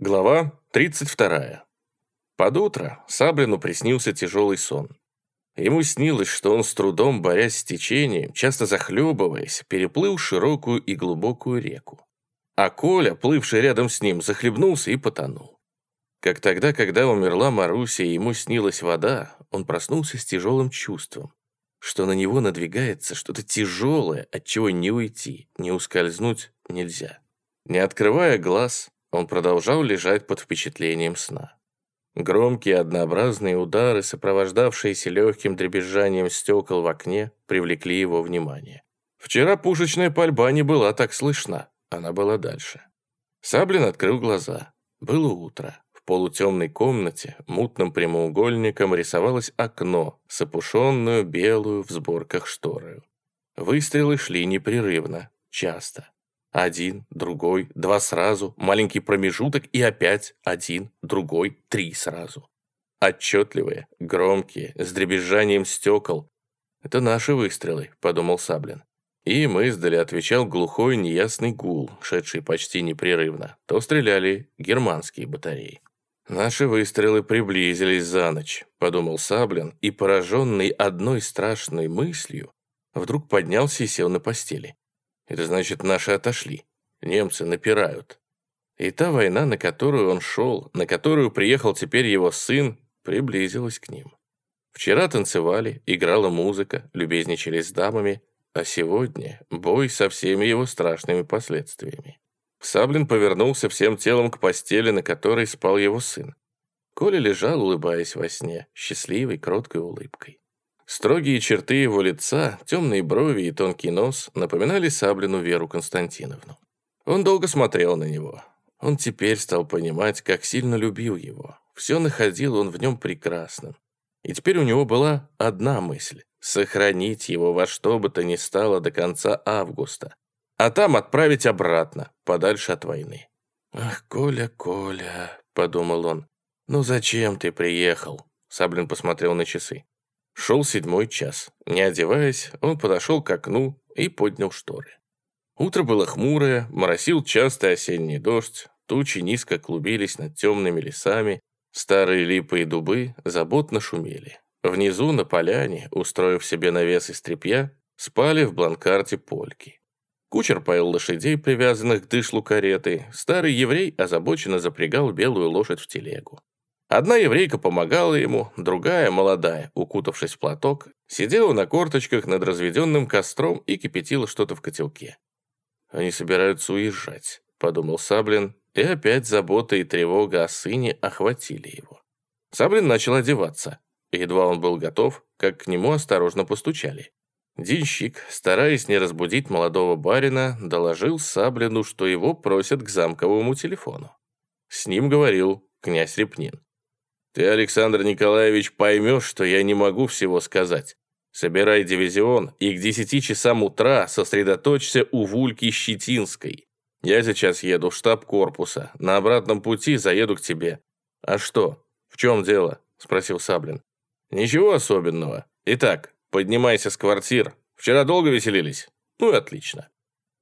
Глава 32. Под утро Саблину приснился тяжелый сон. Ему снилось, что он с трудом, борясь с течением, часто захлебываясь, переплыл широкую и глубокую реку. А Коля, плывший рядом с ним, захлебнулся и потонул. Как тогда, когда умерла Маруся и ему снилась вода, он проснулся с тяжелым чувством, что на него надвигается что-то тяжелое, от чего не уйти, не ускользнуть нельзя. Не открывая глаз, он продолжал лежать под впечатлением сна. Громкие однообразные удары, сопровождавшиеся легким дребезжанием стекол в окне, привлекли его внимание. Вчера пушечная пальба не была так слышна, она была дальше. Саблин открыл глаза. Было утро. В полутемной комнате мутным прямоугольником рисовалось окно с опушенную белую в сборках шторою. Выстрелы шли непрерывно, часто. Один, другой, два сразу, маленький промежуток и опять один, другой, три сразу. Отчетливые, громкие, с дребезжанием стекол. «Это наши выстрелы», — подумал Саблин. И им издали отвечал глухой неясный гул, шедший почти непрерывно. То стреляли германские батареи. «Наши выстрелы приблизились за ночь», — подумал Саблин, и, пораженный одной страшной мыслью, вдруг поднялся и сел на постели. Это значит, наши отошли. Немцы напирают. И та война, на которую он шел, на которую приехал теперь его сын, приблизилась к ним. Вчера танцевали, играла музыка, любезничали с дамами, а сегодня бой со всеми его страшными последствиями. Саблин повернулся всем телом к постели, на которой спал его сын. Коля лежал, улыбаясь во сне, счастливой, кроткой улыбкой. Строгие черты его лица, темные брови и тонкий нос напоминали Саблину Веру Константиновну. Он долго смотрел на него. Он теперь стал понимать, как сильно любил его. Все находил он в нем прекрасным. И теперь у него была одна мысль — сохранить его во что бы то ни стало до конца августа, а там отправить обратно, подальше от войны. «Ах, Коля, Коля», — подумал он, — «ну зачем ты приехал?» Саблин посмотрел на часы. Шел седьмой час. Не одеваясь, он подошел к окну и поднял шторы. Утро было хмурое, моросил частый осенний дождь, тучи низко клубились над темными лесами, старые липы и дубы заботно шумели. Внизу на поляне, устроив себе навес из тряпья, спали в бланкарте польки. Кучер поил лошадей, привязанных к дышлу кареты. Старый еврей озабоченно запрягал белую лошадь в телегу. Одна еврейка помогала ему, другая, молодая, укутавшись в платок, сидела на корточках над разведенным костром и кипятила что-то в котелке. «Они собираются уезжать», — подумал Саблин, и опять забота и тревога о сыне охватили его. Саблин начал одеваться. Едва он был готов, как к нему осторожно постучали. Денщик, стараясь не разбудить молодого барина, доложил Саблину, что его просят к замковому телефону. С ним говорил князь Репнин. Ты, Александр Николаевич, поймешь, что я не могу всего сказать. Собирай дивизион и к десяти часам утра сосредоточься у Вульки Щетинской. Я сейчас еду в штаб корпуса. На обратном пути заеду к тебе. А что? В чем дело? Спросил Саблин. Ничего особенного. Итак, поднимайся с квартир. Вчера долго веселились? Ну и отлично.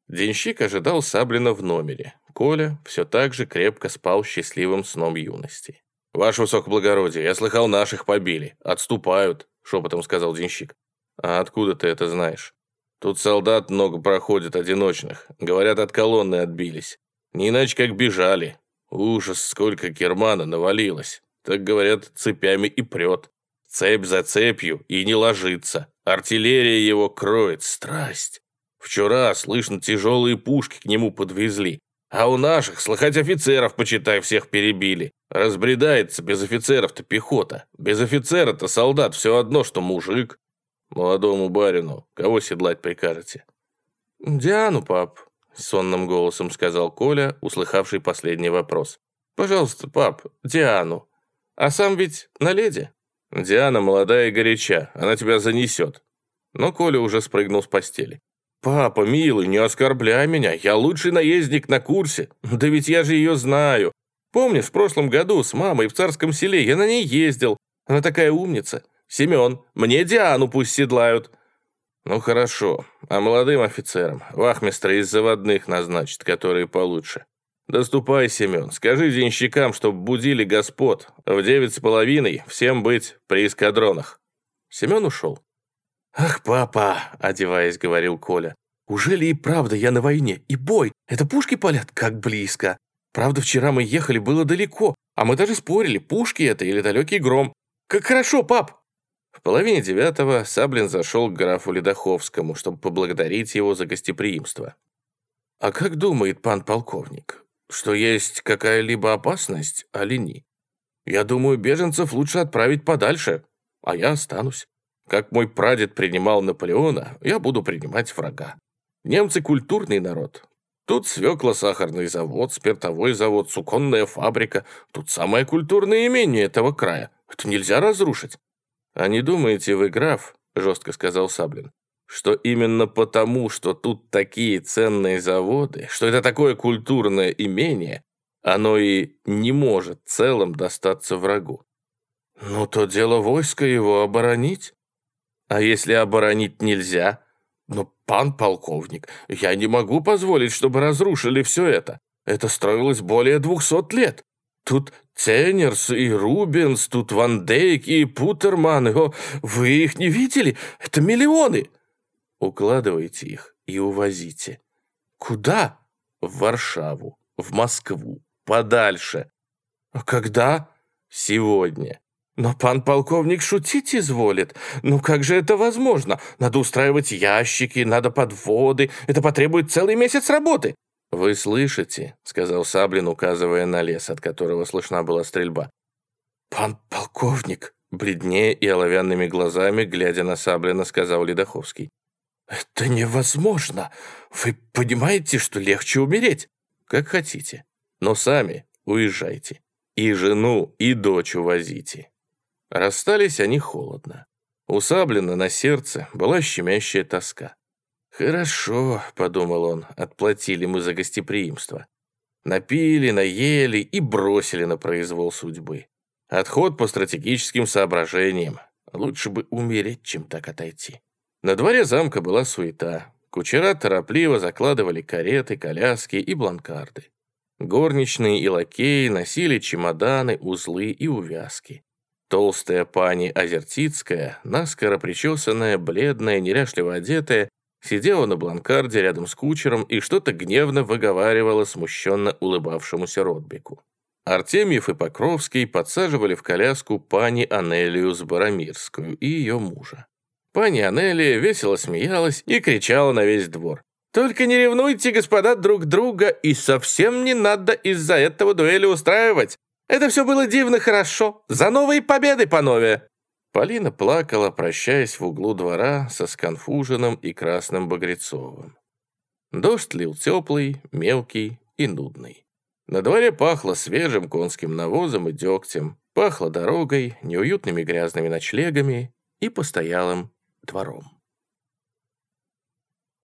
Денщик ожидал Саблина в номере. Коля все так же крепко спал счастливым сном юности. «Ваше высокоблагородие, я слыхал, наших побили. Отступают», — шепотом сказал денщик. «А откуда ты это знаешь?» «Тут солдат много проходит одиночных. Говорят, от колонны отбились. Не иначе как бежали. Ужас, сколько кермана навалилось. Так, говорят, цепями и прет. Цепь за цепью и не ложится. Артиллерия его кроет. Страсть. Вчера, слышно, тяжелые пушки к нему подвезли. А у наших, слыхать офицеров, почитай, всех перебили. Разбредается без офицеров-то пехота. Без офицера-то солдат все одно, что мужик. Молодому барину кого седлать прикажете? Диану, пап, сонным голосом сказал Коля, услыхавший последний вопрос. Пожалуйста, пап, Диану. А сам ведь на леди. Диана молодая и горяча, она тебя занесет. Но Коля уже спрыгнул с постели. «Папа, милый, не оскорбляй меня, я лучший наездник на курсе. Да ведь я же ее знаю. Помнишь, в прошлом году с мамой в царском селе я на ней ездил. Она такая умница. Семен, мне Диану пусть седлают». «Ну хорошо, а молодым офицерам вахмистра из заводных назначат, которые получше. «Доступай, Семен, скажи денщикам, чтоб будили господ. В девять с половиной всем быть при эскадронах». Семен ушел. «Ах, папа!» – одеваясь, говорил Коля. «Уже ли и правда я на войне? И бой! Это пушки палят? Как близко! Правда, вчера мы ехали, было далеко, а мы даже спорили, пушки это или далекий гром. Как хорошо, пап!» В половине девятого Саблин зашел к графу Ледоховскому, чтобы поблагодарить его за гостеприимство. «А как думает пан полковник? что есть какая-либо опасность, Алини. Я думаю, беженцев лучше отправить подальше, а я останусь. Как мой прадед принимал Наполеона, я буду принимать врага. Немцы культурный народ. Тут свекло-сахарный завод, спиртовой завод, суконная фабрика. Тут самое культурное имение этого края. Это нельзя разрушить. А не думаете вы, граф, жестко сказал Саблин, что именно потому, что тут такие ценные заводы, что это такое культурное имение, оно и не может целым достаться врагу. Ну, то дело войска его оборонить. А если оборонить нельзя? Ну, пан полковник, я не могу позволить, чтобы разрушили все это. Это строилось более двухсот лет. Тут Ценнерс и Рубенс, тут Ван Дейк и Путерман. О, вы их не видели? Это миллионы. Укладывайте их и увозите. Куда? В Варшаву, в Москву, подальше. А когда? Сегодня. Но пан полковник шутить изволит. Ну как же это возможно? Надо устраивать ящики, надо подводы. Это потребует целый месяц работы. «Вы слышите?» — сказал Саблин, указывая на лес, от которого слышна была стрельба. «Пан полковник!» — бледнее и оловянными глазами, глядя на Саблина, сказал Ледоховский. «Это невозможно! Вы понимаете, что легче умереть?» «Как хотите, но сами уезжайте. И жену, и дочь увозите». Расстались они холодно. У Саблина на сердце была щемящая тоска. «Хорошо», — подумал он, — «отплатили мы за гостеприимство. Напили, наели и бросили на произвол судьбы. Отход по стратегическим соображениям. Лучше бы умереть, чем так отойти». На дворе замка была суета. Кучера торопливо закладывали кареты, коляски и бланкарды. Горничные и лакеи носили чемоданы, узлы и увязки. Толстая пани Озертицкая, наскоро причесанная, бледная, неряшливо одетая, сидела на бланкарде рядом с кучером и что-то гневно выговаривала смущенно улыбавшемуся Ротбеку. Артемьев и Покровский подсаживали в коляску пани Анелию Сбаромирскую и ее мужа. Пани Анелия весело смеялась и кричала на весь двор. «Только не ревнуйте, господа, друг друга, и совсем не надо из-за этого дуэли устраивать. Это все было дивно хорошо. За новые победы, панове!» Полина плакала, прощаясь в углу двора со Сконфужиным и Красным Багрецовым. Дождь лил теплый, мелкий и нудный. На дворе пахло свежим конским навозом и дегтем, пахло дорогой, неуютными грязными ночлегами и постоялым двором.